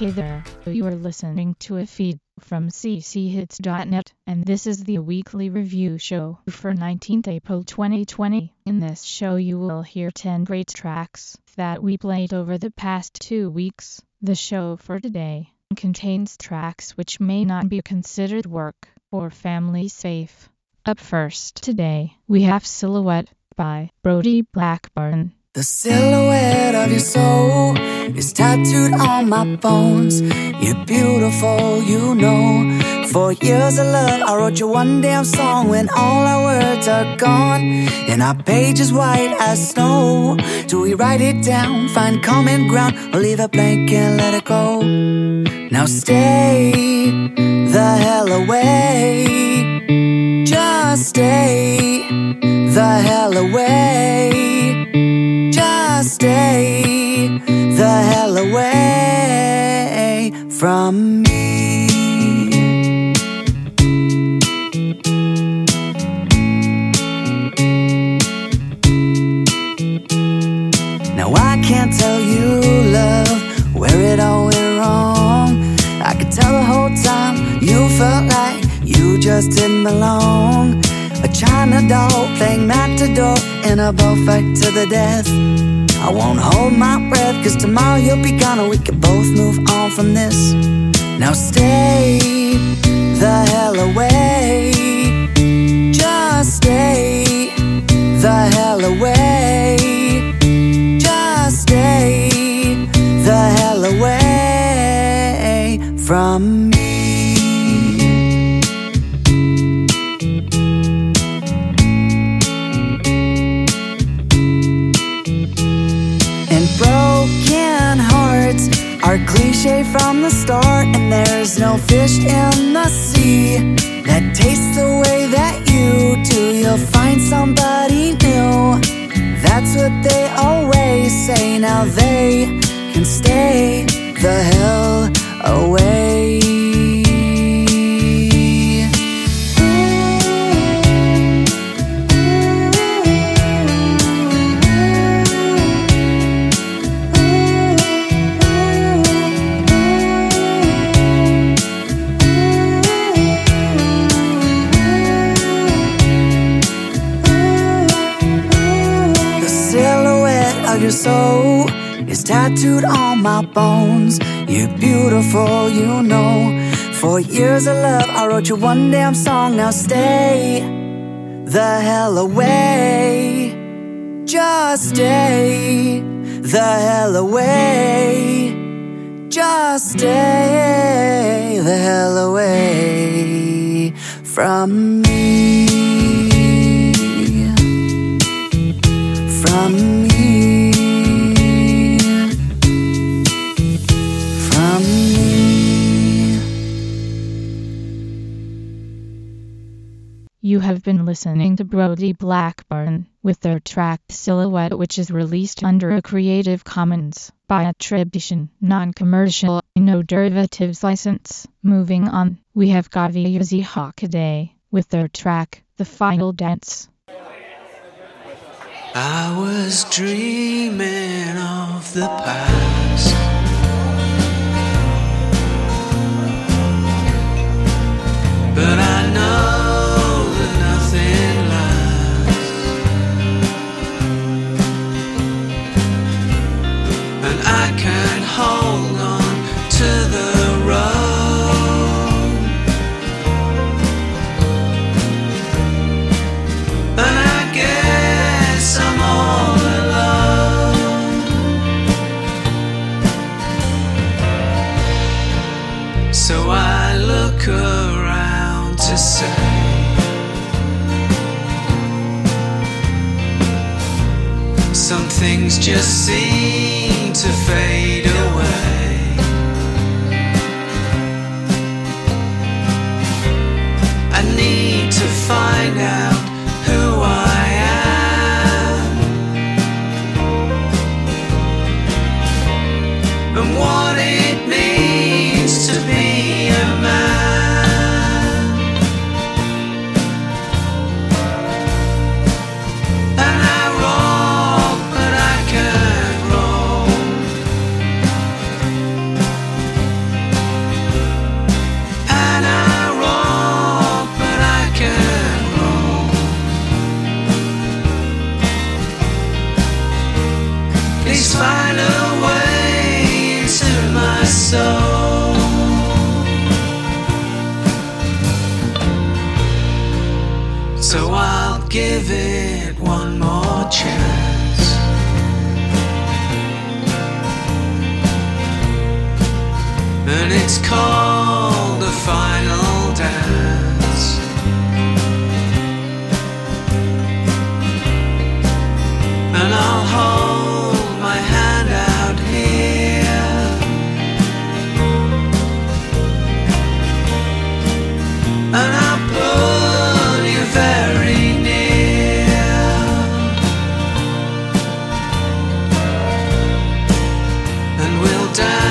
Hey there, you are listening to a feed from cchits.net, and this is the weekly review show for 19th April 2020. In this show you will hear 10 great tracks that we played over the past two weeks. The show for today contains tracks which may not be considered work or family safe. Up first today, we have Silhouette by Brody Blackburn. The silhouette of your soul is tattooed on my bones. You're beautiful, you know. For years of love, I wrote you one damn song when all our words are gone. And our page is white as snow. Do we write it down, find common ground, or leave it blank and let it go? Now stay the hell away. Just stay the hell away stay the hell away from me. Now I can't tell you, love, where it all went wrong. I could tell the whole time you felt like you just didn't belong. A China doll playing matador in a bullfight to the death. I won't hold my breath, cause tomorrow you'll be gone, and we can both move on from this. Now stay the hell away. Just stay the hell away. Just stay the hell away from me. Cliche from the start, and there's no fish in the sea that tastes the way that you do. You'll find somebody new. That's what they always say. Now they can stay the hell away. Is tattooed on my bones. You're beautiful, you know. For years of love, I wrote you one damn song. Now stay the hell away. Just stay the hell away. Just stay the hell away from me. Have been listening to Brody Blackburn with their track Silhouette, which is released under a Creative Commons by attribution, non-commercial, no derivatives license. Moving on, we have Gaviazi Hockaday with their track The Final Dance. I was dreaming of the past. But I things just seem to fade away. I need to find out who I am and what time.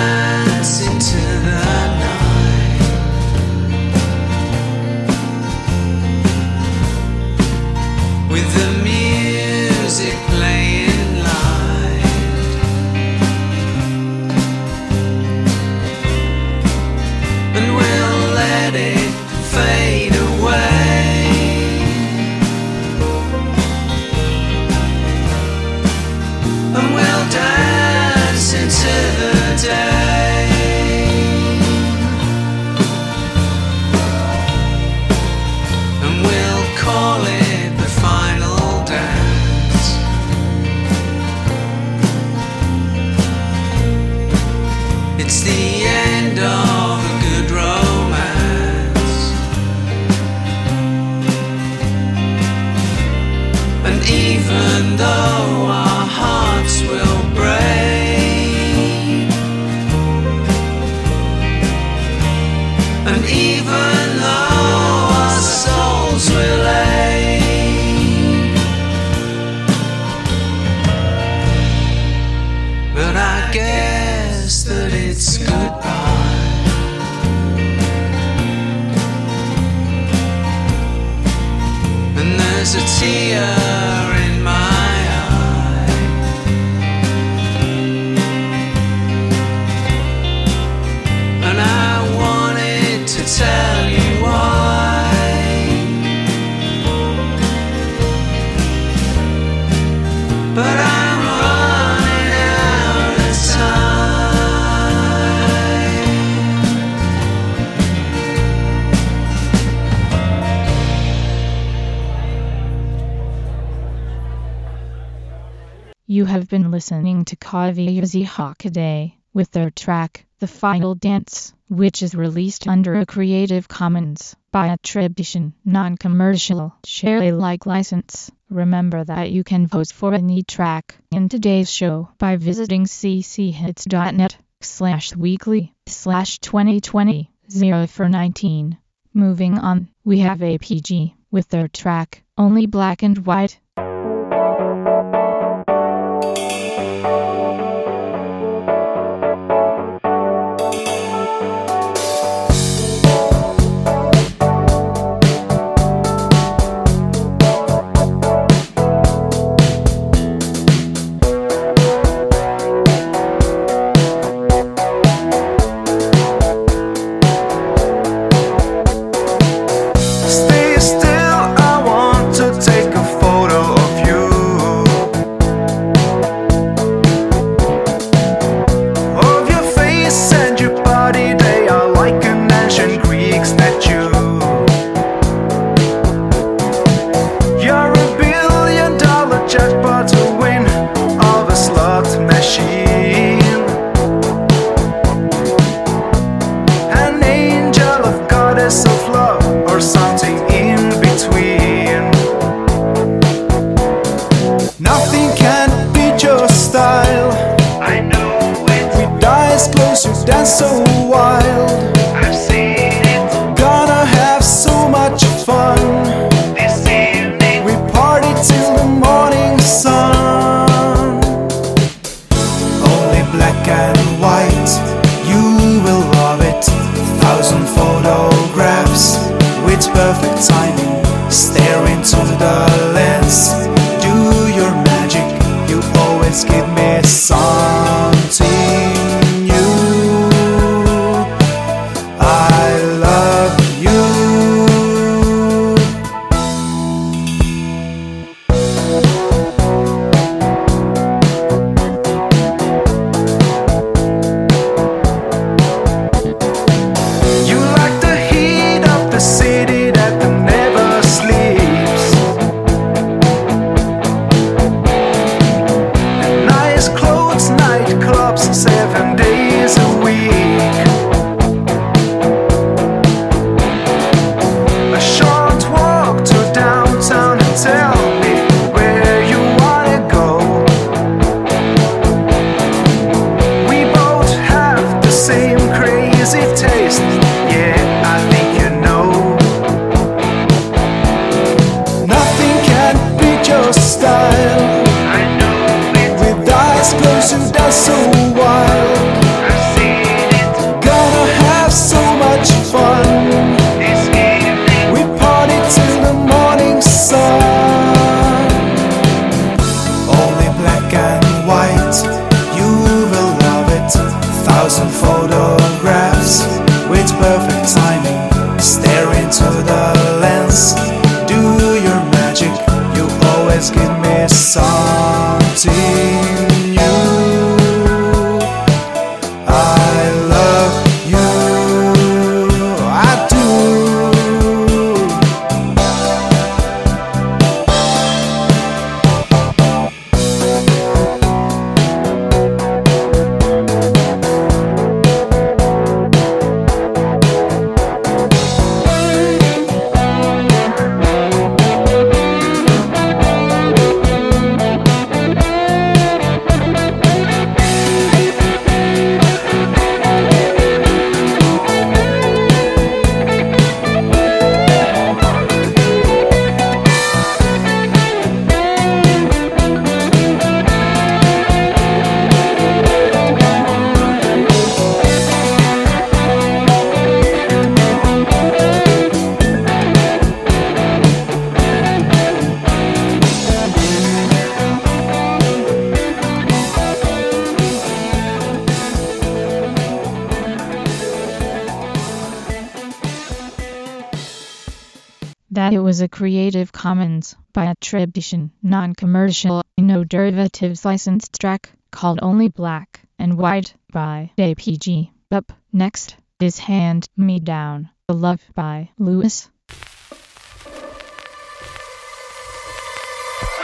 listening to Kavyazi Hakade with their track, The Final Dance, which is released under a Creative Commons by attribution, non-commercial, share Alike license. Remember that you can vote for any track in today's show by visiting cchits.net slash weekly slash 2020 0 for 19. Moving on, we have APG with their track, Only Black and White. is a Creative Commons by attribution, non-commercial, no derivatives licensed track called Only Black and White by APG. Up next is Hand Me Down, The Love by Lewis.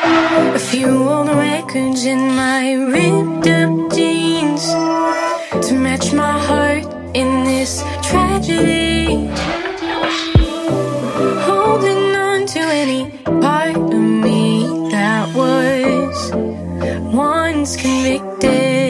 A few old records in my ripped up jeans to match my heart in this tragedy. Holding any part of me that was once convicted.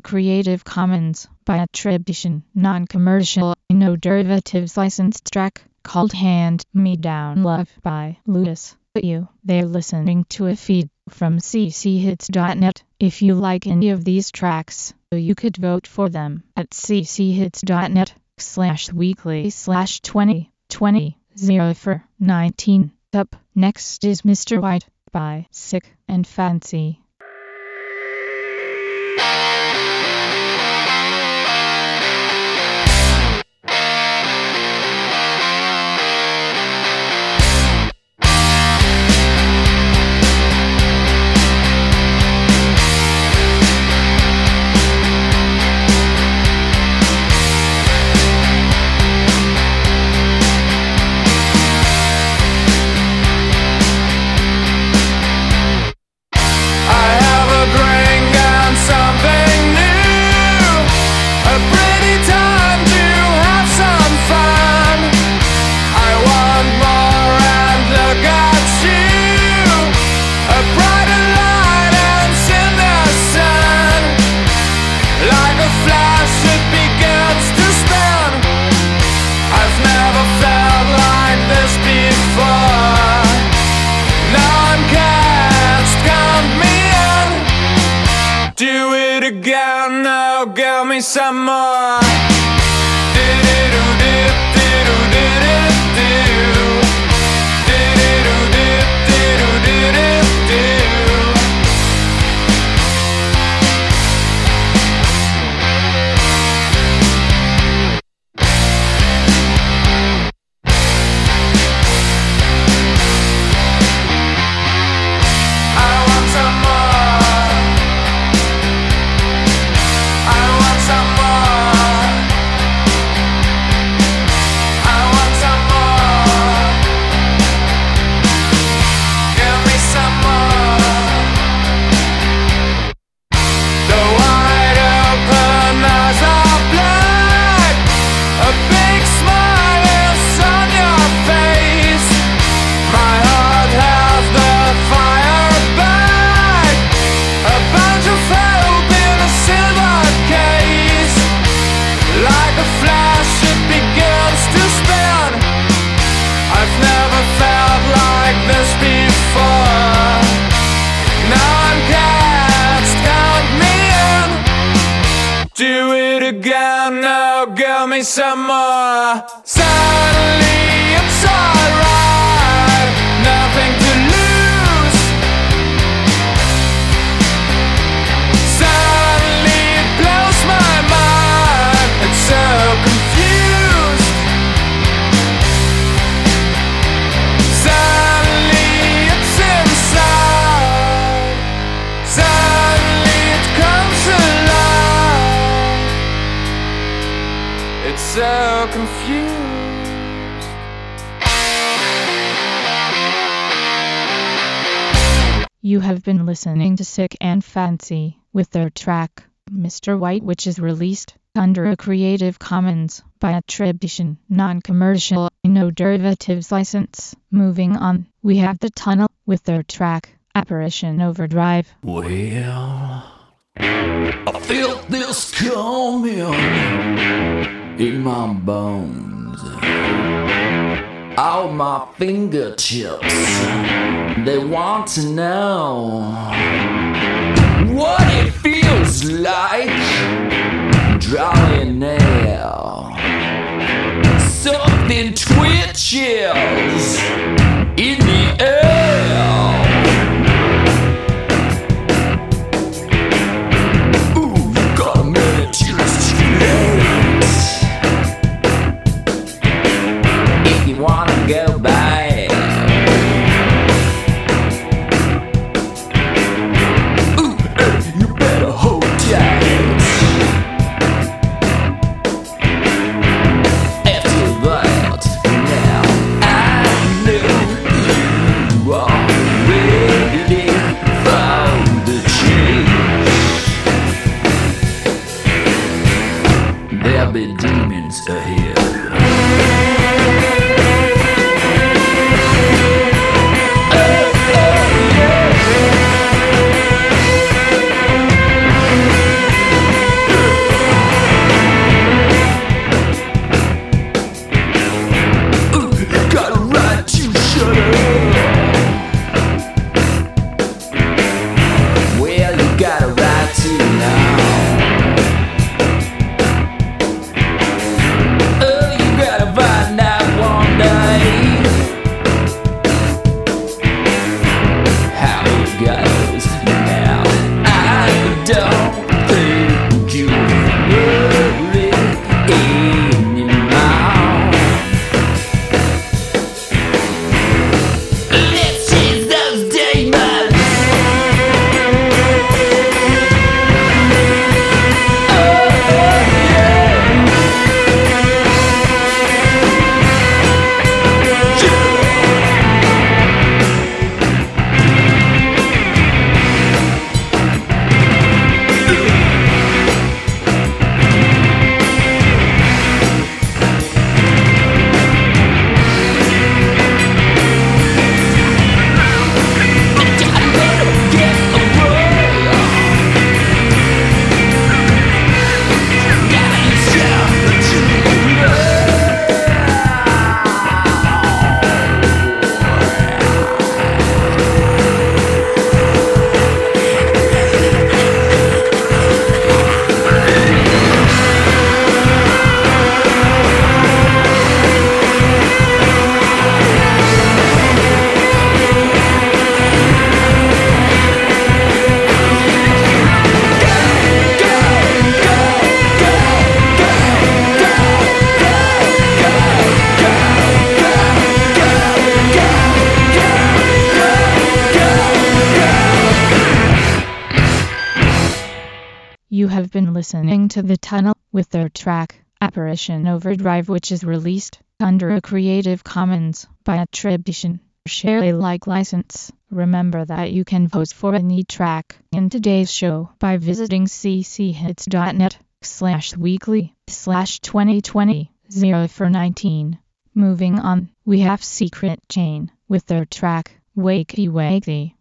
Creative Commons by attribution, non-commercial, no derivatives licensed track called Hand Me Down Love by Louis. You, they're listening to a feed from cchits.net. If you like any of these tracks, you could vote for them at cchits.net slash weekly slash 2020 0 for 19. Up next is Mr. White by Sick and Fancy. Have been listening to Sick and Fancy with their track, Mr. White, which is released under a Creative Commons by attribution, non-commercial, no derivatives license. Moving on, we have The Tunnel with their track, Apparition Overdrive. Well, I feel this coming in my bones. All my fingertips, they want to know what it feels like drawing nail. Something twitches listening to The Tunnel with their track Apparition Overdrive which is released under a Creative Commons by attribution. Share Alike license. Remember that you can vote for any track in today's show by visiting cchits.net slash weekly slash 2020 0 for 19. Moving on, we have Secret Chain with their track Wakey Wakey.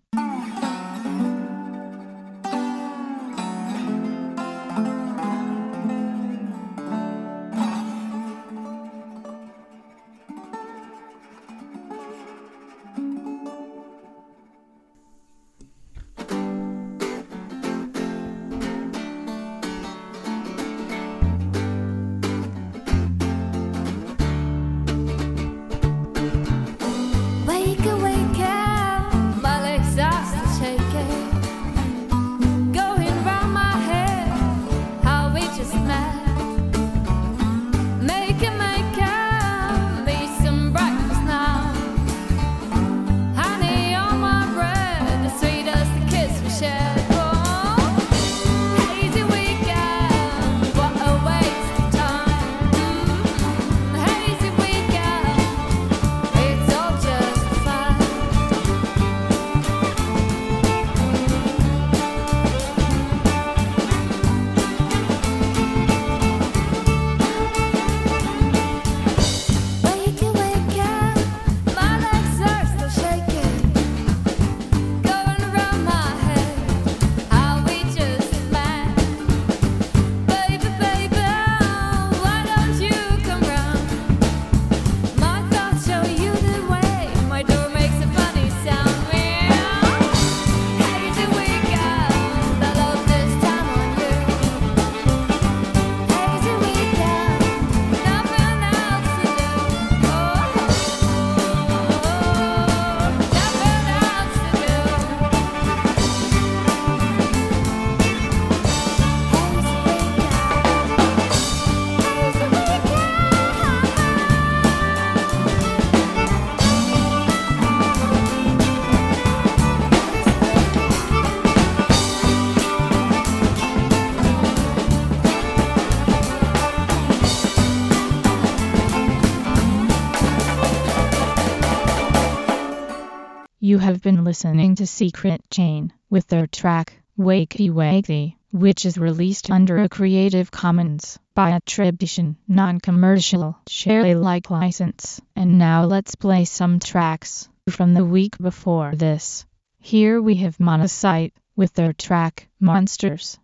listening to Secret Chain with their track Wakey Wakey, which is released under a Creative Commons by attribution, non-commercial, share Alike license. And now let's play some tracks from the week before this. Here we have Monocyte with their track Monsters.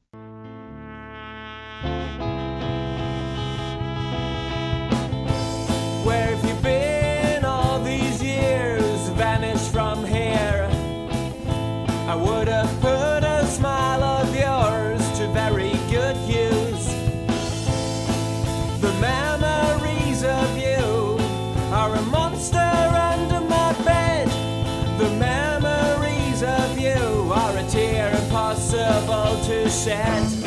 said.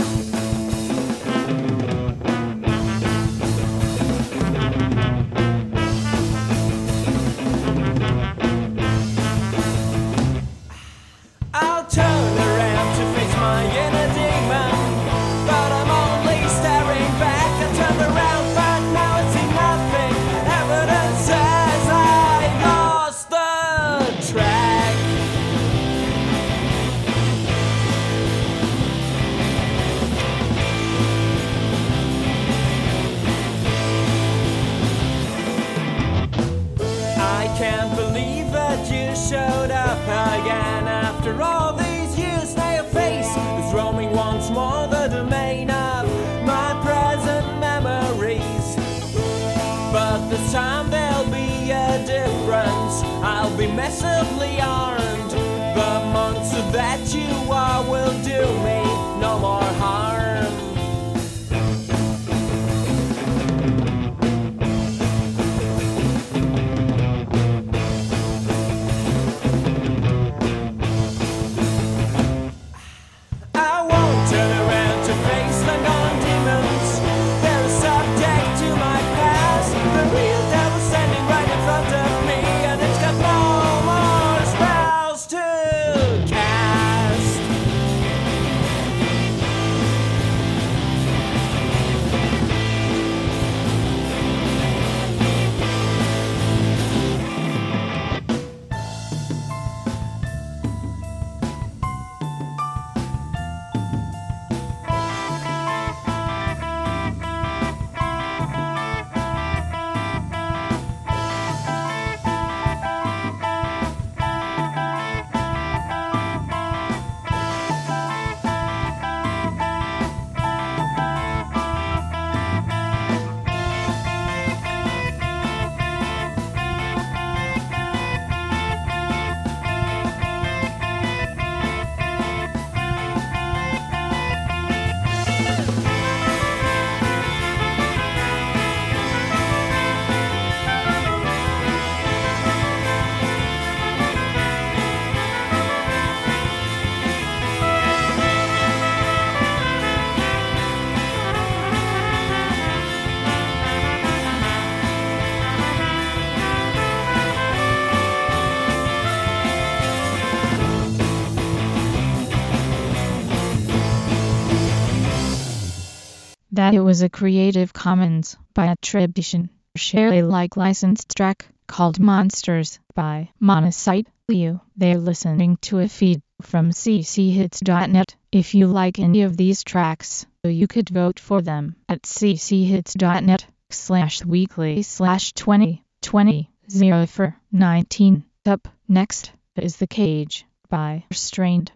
That it was a Creative Commons by attribution, share Alike licensed track called Monsters by Monocyte. You, they're listening to a feed from cchits.net. If you like any of these tracks, you could vote for them at cchits.net slash weekly slash 2020 0 for 19. Up next is The Cage by Strained.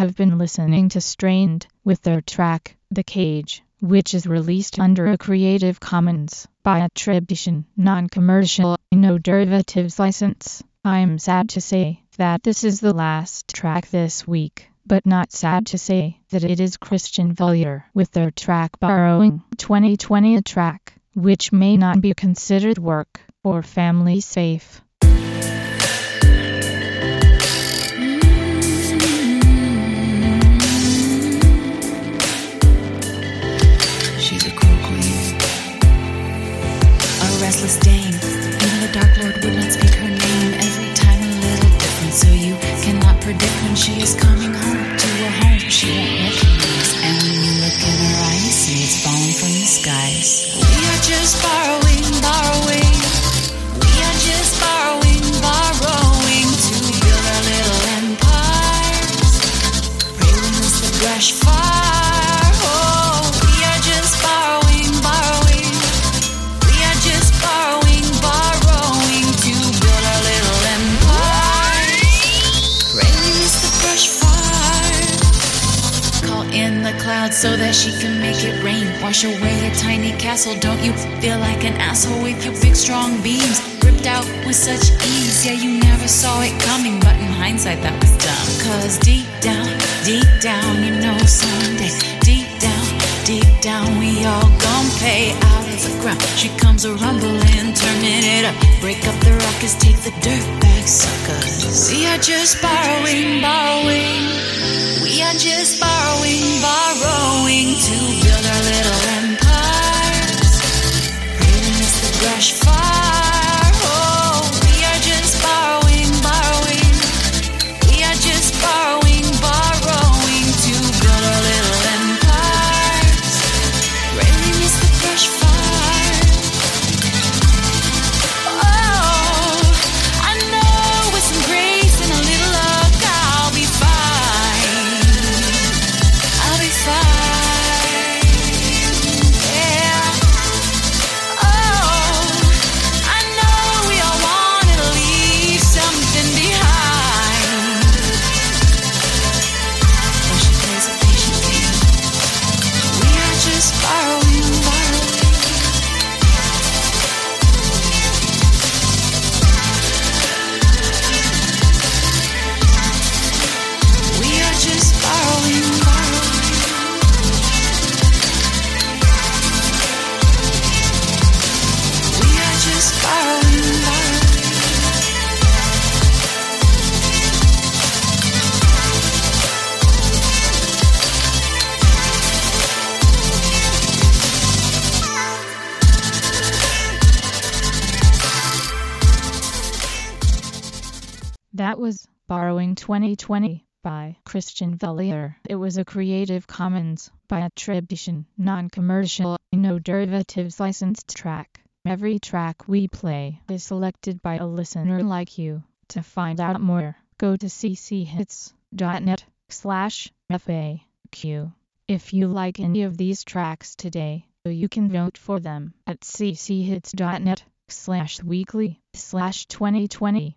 Have been listening to Strained with their track, The Cage, which is released under a Creative Commons by attribution, non-commercial, no derivatives license. I'm sad to say that this is the last track this week, but not sad to say that it is Christian Vollier with their track Borrowing 2020 a track, which may not be considered work or family safe. Dame. Even the Dark Lord would not speak her name. Every time a little different, so you cannot predict when she is coming home to her home. She won't recognize, and when you look in her eyes, see it's falling from the skies. We are just borrowing, borrowing. She can make it rain. Wash away a tiny castle. Don't you feel like an asshole with your big strong beams? Ripped out with such ease. Yeah, you never saw it coming, but in hindsight, that was dumb. Cause deep down, deep down, you know someday. Deep down, deep down, we all gon' pay out of the ground. She comes a rumbling, turning it up. Break up the ruckus, take the dirt back, suckers. We are just borrowing, borrowing. We are just borrowing, borrowing to build our little empires. Miss the brush fire. 2020 by Christian Vellier. It was a Creative Commons by attribution, non-commercial, no derivatives licensed track. Every track we play is selected by a listener like you. To find out more, go to cchits.net slash FAQ. If you like any of these tracks today, you can vote for them at cchits.net slash weekly slash 2020